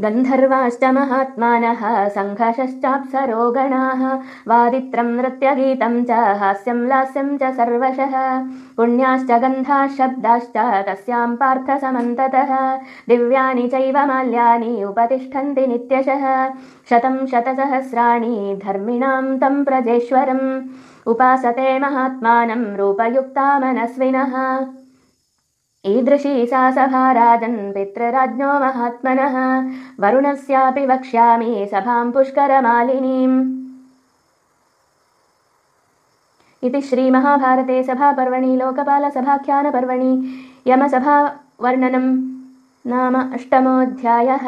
गन्धर्वाश्च महात्मानः सङ्घर्षश्चाप्सरो गणाः वादित्रं नृत्यगीतं च हास्यं लास्यं च सर्वशः। पुण्याश्च गन्धाः शब्दाश्च तस्यां पार्थसमन्ततः। दिव्यानि चैव माल्यानि उपतिष्ठन्ति नित्यशः। शतं शतसहस्राणि धर्मिणां तं प्रजेश्वरम्। उपासते महात्मानं रूपयुक्ता मनस्विनः ईदृशी सा सभा राजन् पितृराज्ञो महात्मनः। वरुणस्यापि वक्ष्यामि सभां पुष्करमालिनीम्। इति श्रीमहाभारते सभापर्वणि लोकपालसभाख्यानपर्वणि यमसभावर्णनं नाम अष्टमोऽध्यायः